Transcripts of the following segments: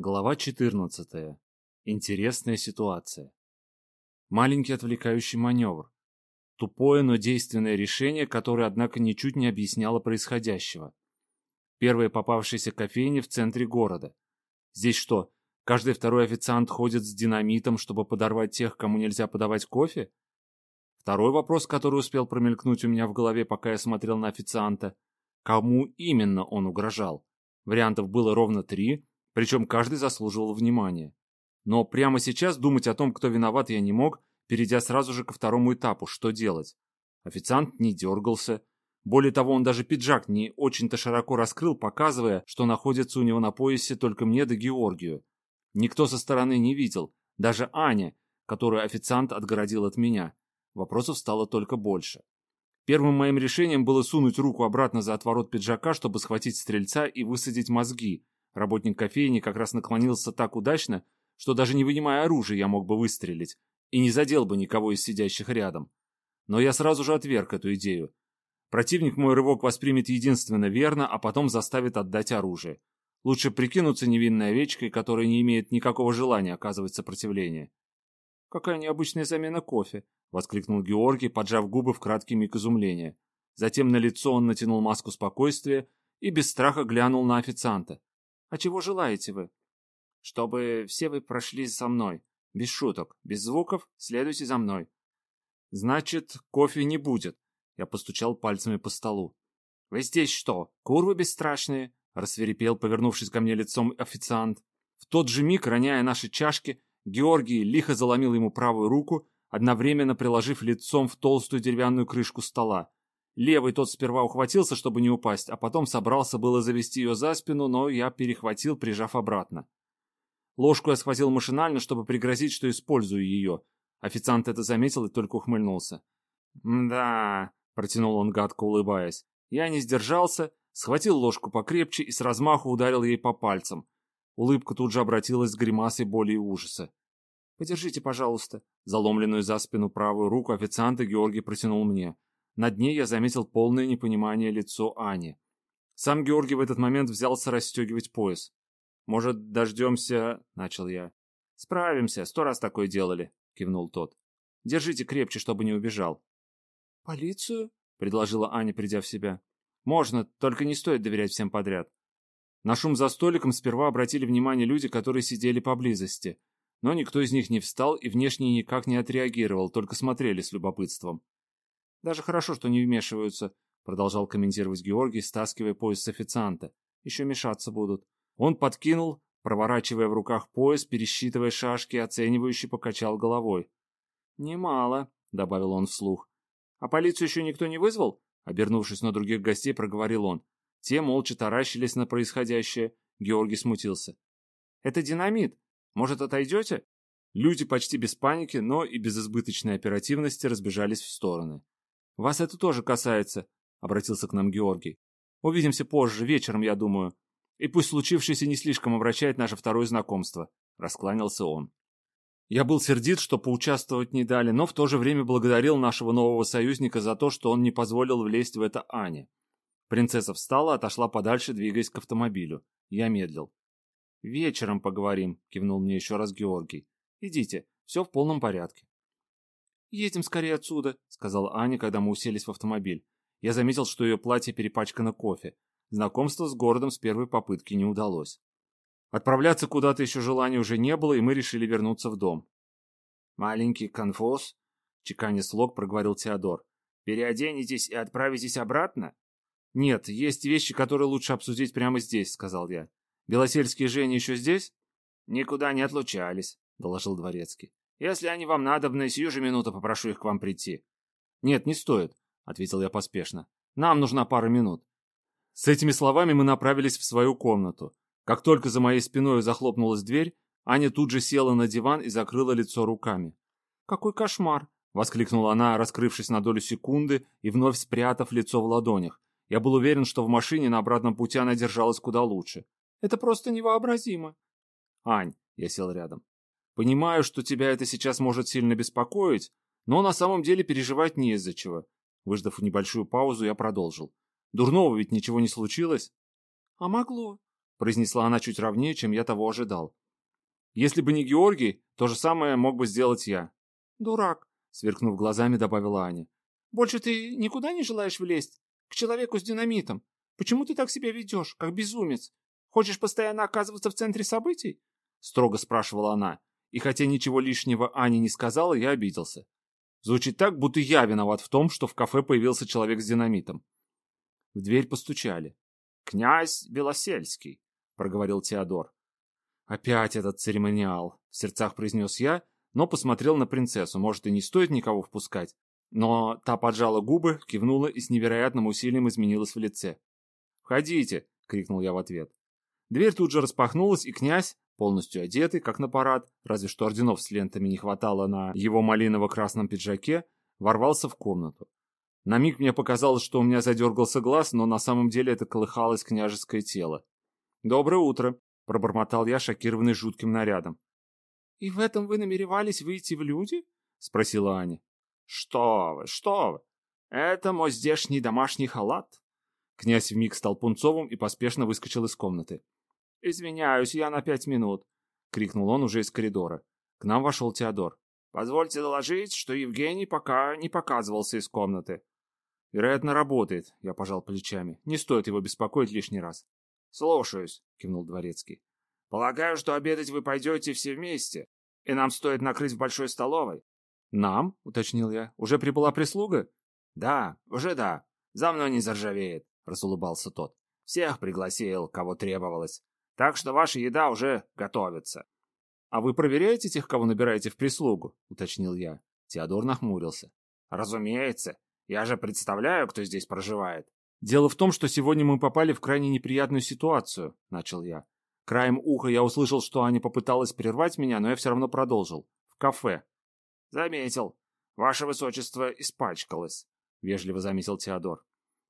Глава 14. Интересная ситуация. Маленький отвлекающий маневр. Тупое, но действенное решение, которое, однако, ничуть не объясняло происходящего. Первая попавшаяся кофейня в центре города. Здесь что, каждый второй официант ходит с динамитом, чтобы подорвать тех, кому нельзя подавать кофе? Второй вопрос, который успел промелькнуть у меня в голове, пока я смотрел на официанта. Кому именно он угрожал? Вариантов было ровно три, причем каждый заслуживал внимания. Но прямо сейчас думать о том, кто виноват, я не мог, перейдя сразу же ко второму этапу, что делать. Официант не дергался. Более того, он даже пиджак не очень-то широко раскрыл, показывая, что находится у него на поясе только мне да Георгию. Никто со стороны не видел, даже Аня, которую официант отгородил от меня. Вопросов стало только больше. Первым моим решением было сунуть руку обратно за отворот пиджака, чтобы схватить стрельца и высадить мозги. Работник кофейни как раз наклонился так удачно, что даже не вынимая оружие я мог бы выстрелить и не задел бы никого из сидящих рядом. Но я сразу же отверг эту идею. Противник мой рывок воспримет единственно верно, а потом заставит отдать оружие. Лучше прикинуться невинной овечкой, которая не имеет никакого желания оказывать сопротивление. «Какая необычная замена кофе!» — воскликнул Георгий, поджав губы в краткий миг изумления. Затем на лицо он натянул маску спокойствия и без страха глянул на официанта. «А чего желаете вы?» «Чтобы все вы прошли со мной. Без шуток, без звуков, следуйте за мной». «Значит, кофе не будет», — я постучал пальцами по столу. «Вы здесь что, курвы бесстрашные?» — рассверепел, повернувшись ко мне лицом официант. В тот же миг, роняя наши чашки, Георгий лихо заломил ему правую руку, одновременно приложив лицом в толстую деревянную крышку стола. Левый тот сперва ухватился, чтобы не упасть, а потом собрался было завести ее за спину, но я перехватил, прижав обратно. Ложку я схватил машинально, чтобы пригрозить, что использую ее. Официант это заметил и только ухмыльнулся. «Да», — протянул он гадко, улыбаясь. Я не сдержался, схватил ложку покрепче и с размаху ударил ей по пальцам. Улыбка тут же обратилась с гримасой боли и ужаса. «Подержите, пожалуйста». Заломленную за спину правую руку официанта Георгий протянул мне. На дне я заметил полное непонимание лицо Ани. Сам Георгий в этот момент взялся расстегивать пояс. «Может, дождемся...» — начал я. «Справимся, сто раз такое делали», — кивнул тот. «Держите крепче, чтобы не убежал». «Полицию?» — предложила Аня, придя в себя. «Можно, только не стоит доверять всем подряд». На шум за столиком сперва обратили внимание люди, которые сидели поблизости но никто из них не встал и внешне никак не отреагировал, только смотрели с любопытством. «Даже хорошо, что не вмешиваются», — продолжал комментировать Георгий, стаскивая пояс с официанта. «Еще мешаться будут». Он подкинул, проворачивая в руках пояс, пересчитывая шашки, оценивающий покачал головой. «Немало», — добавил он вслух. «А полицию еще никто не вызвал?» Обернувшись на других гостей, проговорил он. Те молча таращились на происходящее. Георгий смутился. «Это динамит», может, отойдете?» Люди почти без паники, но и без избыточной оперативности разбежались в стороны. «Вас это тоже касается», — обратился к нам Георгий. «Увидимся позже, вечером, я думаю. И пусть случившееся не слишком обращает наше второе знакомство», — раскланялся он. Я был сердит, что поучаствовать не дали, но в то же время благодарил нашего нового союзника за то, что он не позволил влезть в это Ане. Принцесса встала, отошла подальше, двигаясь к автомобилю. Я медлил. «Вечером поговорим», — кивнул мне еще раз Георгий. «Идите, все в полном порядке». «Едем скорее отсюда», — сказала Аня, когда мы уселись в автомобиль. Я заметил, что ее платье перепачкано кофе. Знакомство с городом с первой попытки не удалось. Отправляться куда-то еще желания уже не было, и мы решили вернуться в дом. «Маленький конфуз», — чеканя слог проговорил Теодор. «Переоденетесь и отправитесь обратно?» «Нет, есть вещи, которые лучше обсудить прямо здесь», — сказал я. Белосельские Жени еще здесь? Никуда не отлучались, доложил дворецкий. Если они вам надобны, сию же минуту попрошу их к вам прийти. Нет, не стоит, ответил я поспешно. Нам нужна пара минут. С этими словами мы направились в свою комнату. Как только за моей спиной захлопнулась дверь, Аня тут же села на диван и закрыла лицо руками. «Какой кошмар!» — воскликнула она, раскрывшись на долю секунды и вновь спрятав лицо в ладонях. Я был уверен, что в машине на обратном пути она держалась куда лучше. Это просто невообразимо. Ань, я сел рядом. Понимаю, что тебя это сейчас может сильно беспокоить, но на самом деле переживать не из-за чего. Выждав небольшую паузу, я продолжил. Дурного ведь ничего не случилось? А могло. произнесла она чуть ровнее, чем я того ожидал. Если бы не Георгий, то же самое мог бы сделать я. Дурак, сверкнув глазами, добавила Аня. Больше ты никуда не желаешь влезть? К человеку с динамитом? Почему ты так себя ведешь, как безумец? Хочешь постоянно оказываться в центре событий? Строго спрашивала она. И хотя ничего лишнего Аня не сказала, я обиделся. Звучит так, будто я виноват в том, что в кафе появился человек с динамитом. В дверь постучали. «Князь Белосельский», — проговорил Теодор. «Опять этот церемониал», — в сердцах произнес я, но посмотрел на принцессу. Может, и не стоит никого впускать. Но та поджала губы, кивнула и с невероятным усилием изменилась в лице. «Входите!» — крикнул я в ответ. Дверь тут же распахнулась, и князь, полностью одетый, как на парад, разве что орденов с лентами не хватало на его малиново-красном пиджаке, ворвался в комнату. На миг мне показалось, что у меня задергался глаз, но на самом деле это колыхалось княжеское тело. «Доброе утро!» — пробормотал я, шокированный жутким нарядом. «И в этом вы намеревались выйти в люди?» — спросила Аня. «Что вы, что вы! Это мой здешний домашний халат!» Князь вмиг стал пунцовым и поспешно выскочил из комнаты. «Извиняюсь, я на пять минут!» — крикнул он уже из коридора. К нам вошел Теодор. «Позвольте доложить, что Евгений пока не показывался из комнаты». «Вероятно, работает», — я пожал плечами. «Не стоит его беспокоить лишний раз». «Слушаюсь», — кивнул Дворецкий. «Полагаю, что обедать вы пойдете все вместе, и нам стоит накрыть в большой столовой. «Нам?» — уточнил я. «Уже прибыла прислуга?» «Да, уже да. За мной не заржавеет», — разулыбался тот. «Всех пригласил, кого требовалось. Так что ваша еда уже готовится». «А вы проверяете тех, кого набираете в прислугу?» — уточнил я. Теодор нахмурился. «Разумеется. Я же представляю, кто здесь проживает». «Дело в том, что сегодня мы попали в крайне неприятную ситуацию», — начал я. Краем уха я услышал, что Аня попыталась прервать меня, но я все равно продолжил. «В кафе. «Заметил. Ваше высочество испачкалось», — вежливо заметил Теодор.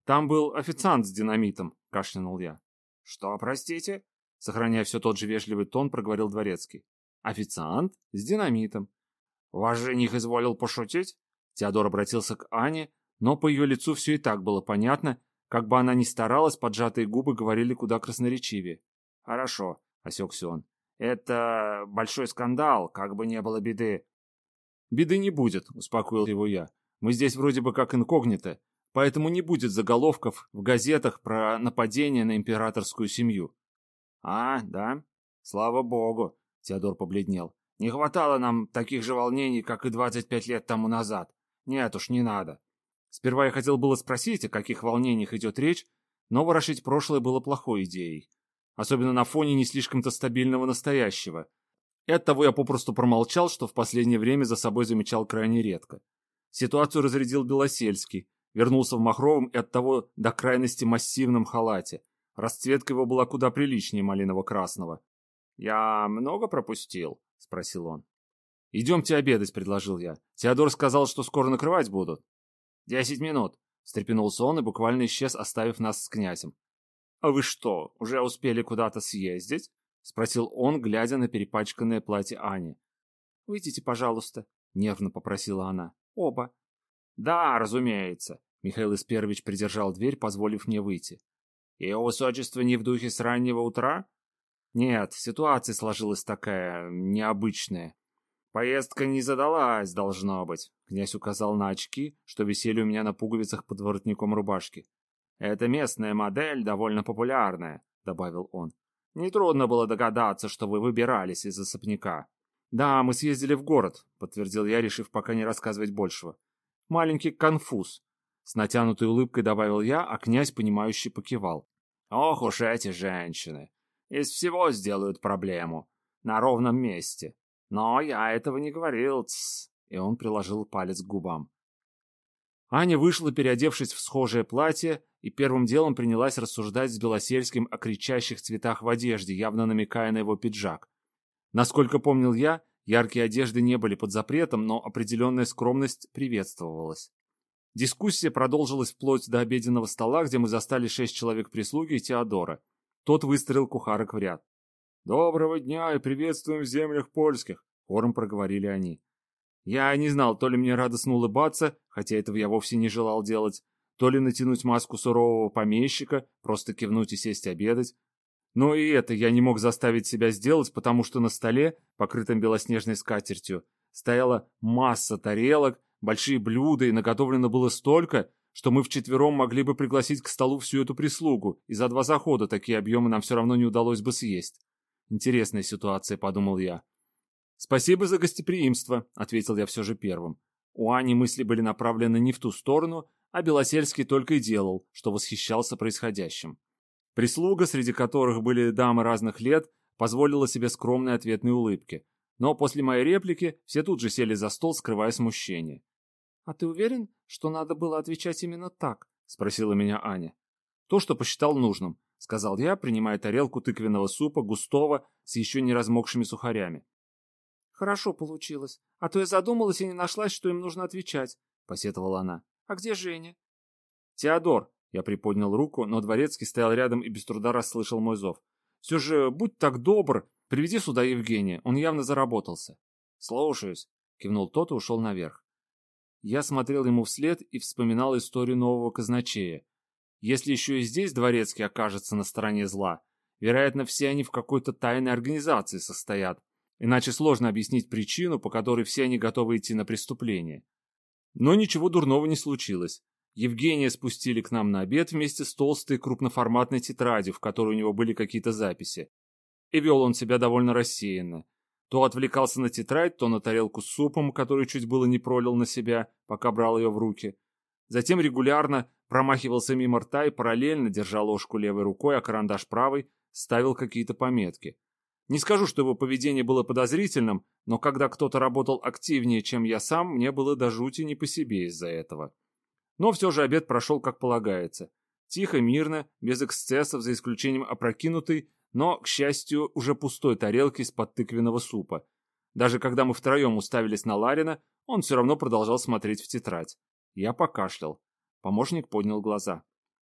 «Там был официант с динамитом», — кашлянул я. «Что, простите?» — сохраняя все тот же вежливый тон, проговорил дворецкий. «Официант с динамитом». «Ваш жених изволил пошутить?» Теодор обратился к Ане, но по ее лицу все и так было понятно, как бы она ни старалась, поджатые губы говорили куда красноречивее. «Хорошо», — осекся он. «Это большой скандал, как бы не было беды. «Беды не будет», — успокоил его я. «Мы здесь вроде бы как инкогнито, поэтому не будет заголовков в газетах про нападение на императорскую семью». «А, да? Слава богу», — Теодор побледнел. «Не хватало нам таких же волнений, как и 25 лет тому назад. Нет уж, не надо». Сперва я хотел было спросить, о каких волнениях идет речь, но ворошить прошлое было плохой идеей. Особенно на фоне не слишком-то стабильного настоящего. И оттого я попросту промолчал, что в последнее время за собой замечал крайне редко. Ситуацию разрядил Белосельский, вернулся в махровом и оттого до крайности массивном халате. Расцветка его была куда приличнее малиново-красного. «Я много пропустил?» — спросил он. «Идемте обедать», — предложил я. Теодор сказал, что скоро накрывать будут. «Десять минут», — встрепенулся он и буквально исчез, оставив нас с князем. «А вы что, уже успели куда-то съездить?» — спросил он, глядя на перепачканное платье Ани. «Выйдите, пожалуйста», — нервно попросила она. «Оба». «Да, разумеется», — Михаил Исперович придержал дверь, позволив мне выйти. «Ее высочество не в духе с раннего утра?» «Нет, ситуация сложилась такая, необычная. Поездка не задалась, должно быть», — князь указал на очки, что висели у меня на пуговицах под воротником рубашки. «Это местная модель, довольно популярная», — добавил он. Нетрудно было догадаться, что вы выбирались из особняка. Да, мы съездили в город, подтвердил я, решив пока не рассказывать большего. Маленький конфуз. С натянутой улыбкой добавил я, а князь, понимающий, покивал. Ох уж эти женщины. Из всего сделают проблему. На ровном месте. Но я этого не говорил, тс. И он приложил палец к губам. Аня вышла, переодевшись в схожее платье, и первым делом принялась рассуждать с Белосельским о кричащих цветах в одежде, явно намекая на его пиджак. Насколько помнил я, яркие одежды не были под запретом, но определенная скромность приветствовалась. Дискуссия продолжилась вплоть до обеденного стола, где мы застали шесть человек прислуги и Теодора. Тот выстроил кухарок в ряд. «Доброго дня и приветствуем в землях польских», — хором проговорили они. Я не знал, то ли мне радостно улыбаться, хотя этого я вовсе не желал делать, то ли натянуть маску сурового помещика, просто кивнуть и сесть обедать. Но и это я не мог заставить себя сделать, потому что на столе, покрытом белоснежной скатертью, стояла масса тарелок, большие блюда, и наготовлено было столько, что мы вчетвером могли бы пригласить к столу всю эту прислугу, и за два захода такие объемы нам все равно не удалось бы съесть. Интересная ситуация, подумал я. «Спасибо за гостеприимство», — ответил я все же первым. У Ани мысли были направлены не в ту сторону, а Белосельский только и делал, что восхищался происходящим. Прислуга, среди которых были дамы разных лет, позволила себе скромные ответные улыбки. Но после моей реплики все тут же сели за стол, скрывая смущение. «А ты уверен, что надо было отвечать именно так?» — спросила меня Аня. «То, что посчитал нужным», — сказал я, принимая тарелку тыквенного супа, густого, с еще не размокшими сухарями. «Хорошо получилось. А то я задумалась и не нашлась, что им нужно отвечать», — посетовала она. «А где Женя?» «Теодор», я приподнял руку, но Дворецкий стоял рядом и без труда расслышал мой зов. «Все же, будь так добр, приведи сюда Евгения, он явно заработался». «Слушаюсь», — кивнул тот и ушел наверх. Я смотрел ему вслед и вспоминал историю нового казначея. Если еще и здесь Дворецкий окажется на стороне зла, вероятно, все они в какой-то тайной организации состоят, иначе сложно объяснить причину, по которой все они готовы идти на преступление. Но ничего дурного не случилось. Евгения спустили к нам на обед вместе с толстой крупноформатной тетрадью, в которой у него были какие-то записи. И вел он себя довольно рассеянно. То отвлекался на тетрадь, то на тарелку с супом, который чуть было не пролил на себя, пока брал ее в руки. Затем регулярно промахивался мимо рта и параллельно, держа ложку левой рукой, а карандаш правой, ставил какие-то пометки. Не скажу, что его поведение было подозрительным, но когда кто-то работал активнее, чем я сам, мне было до жути не по себе из-за этого. Но все же обед прошел как полагается. Тихо, мирно, без эксцессов, за исключением опрокинутой, но, к счастью, уже пустой тарелки из-под тыквенного супа. Даже когда мы втроем уставились на Ларина, он все равно продолжал смотреть в тетрадь. Я покашлял. Помощник поднял глаза.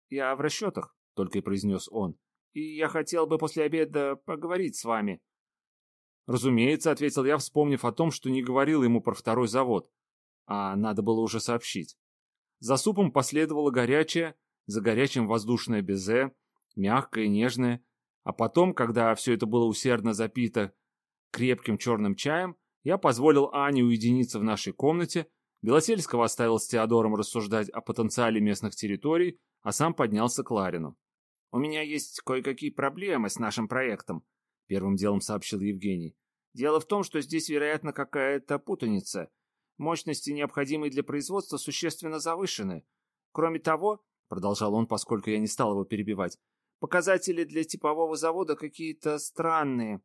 «Я в расчетах», — только и произнес он. «И я хотел бы после обеда поговорить с вами». «Разумеется», — ответил я, вспомнив о том, что не говорил ему про второй завод. А надо было уже сообщить. За супом последовало горячее, за горячим воздушное безе, мягкое и нежное. А потом, когда все это было усердно запито крепким черным чаем, я позволил Ане уединиться в нашей комнате, Белосельского оставил с Теодором рассуждать о потенциале местных территорий, а сам поднялся к Ларину. «У меня есть кое-какие проблемы с нашим проектом», — первым делом сообщил Евгений. «Дело в том, что здесь, вероятно, какая-то путаница. Мощности, необходимые для производства, существенно завышены. Кроме того, продолжал он, поскольку я не стал его перебивать, показатели для типового завода какие-то странные,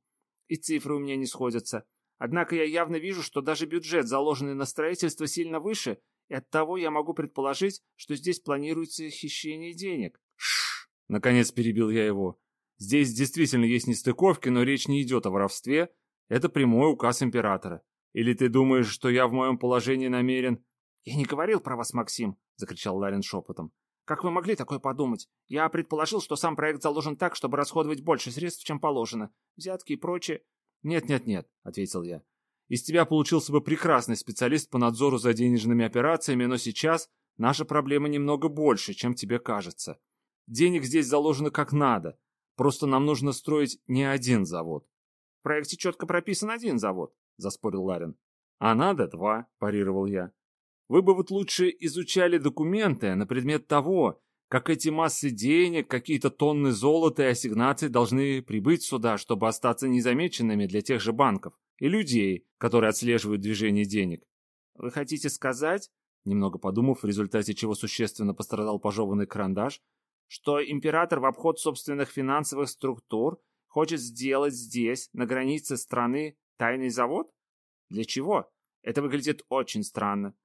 и цифры у меня не сходятся. Однако я явно вижу, что даже бюджет, заложенный на строительство, сильно выше, и оттого я могу предположить, что здесь планируется хищение денег. Шш! Наконец перебил я его. Здесь действительно есть нестыковки, но речь не идет о воровстве. Это прямой указ императора. Или ты думаешь, что я в моем положении намерен...» «Я не говорил про вас, Максим», — закричал Ларин шепотом. «Как вы могли такое подумать? Я предположил, что сам проект заложен так, чтобы расходовать больше средств, чем положено. Взятки и прочее». «Нет-нет-нет», — ответил я. «Из тебя получился бы прекрасный специалист по надзору за денежными операциями, но сейчас наша проблема немного больше, чем тебе кажется. Денег здесь заложено как надо. Просто нам нужно строить не один завод. В проекте четко прописан один завод заспорил Ларин. А надо два, парировал я. Вы бы вот лучше изучали документы на предмет того, как эти массы денег, какие-то тонны золота и ассигнаций должны прибыть сюда, чтобы остаться незамеченными для тех же банков и людей, которые отслеживают движение денег. Вы хотите сказать, немного подумав, в результате чего существенно пострадал пожеванный карандаш, что император в обход собственных финансовых структур хочет сделать здесь, на границе страны, Тайный завод? Для чего? Это выглядит очень странно.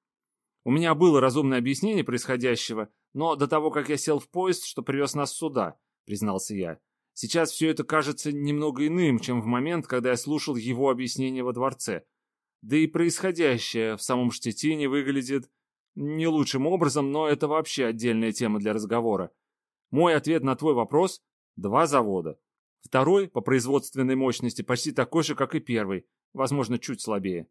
У меня было разумное объяснение происходящего, но до того, как я сел в поезд, что привез нас сюда, признался я. Сейчас все это кажется немного иным, чем в момент, когда я слушал его объяснение во дворце. Да и происходящее в самом Штетине выглядит не лучшим образом, но это вообще отдельная тема для разговора. Мой ответ на твой вопрос – два завода. Второй по производственной мощности почти такой же, как и первый, возможно, чуть слабее.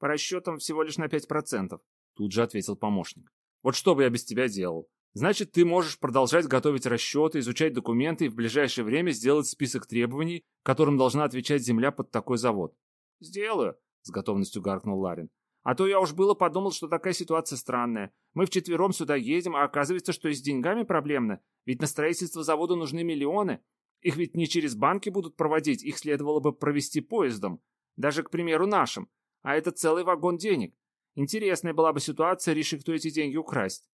По расчетам всего лишь на 5%, тут же ответил помощник. Вот что бы я без тебя делал? Значит, ты можешь продолжать готовить расчеты, изучать документы и в ближайшее время сделать список требований, которым должна отвечать земля под такой завод. Сделаю, с готовностью гаркнул Ларин. А то я уж было подумал, что такая ситуация странная. Мы вчетвером сюда едем, а оказывается, что и с деньгами проблемно. Ведь на строительство завода нужны миллионы. Их ведь не через банки будут проводить, их следовало бы провести поездом. Даже, к примеру, нашим. А это целый вагон денег. Интересная была бы ситуация, реши, кто эти деньги украсть.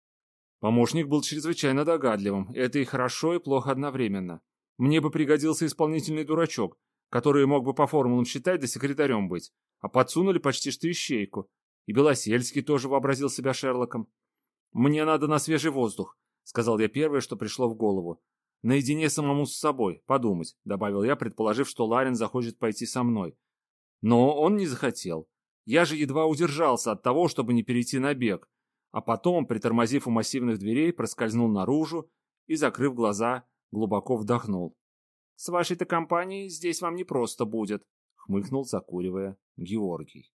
Помощник был чрезвычайно догадливым. Это и хорошо, и плохо одновременно. Мне бы пригодился исполнительный дурачок, который мог бы по формулам считать да секретарем быть. А подсунули почти что ищейку. И Белосельский тоже вообразил себя Шерлоком. «Мне надо на свежий воздух», — сказал я первое, что пришло в голову. «Наедине самому с собой, подумать», — добавил я, предположив, что Ларин захочет пойти со мной. Но он не захотел. Я же едва удержался от того, чтобы не перейти на бег, а потом, притормозив у массивных дверей, проскользнул наружу и, закрыв глаза, глубоко вдохнул. «С вашей-то компанией здесь вам не просто будет», — хмыкнул, закуривая Георгий.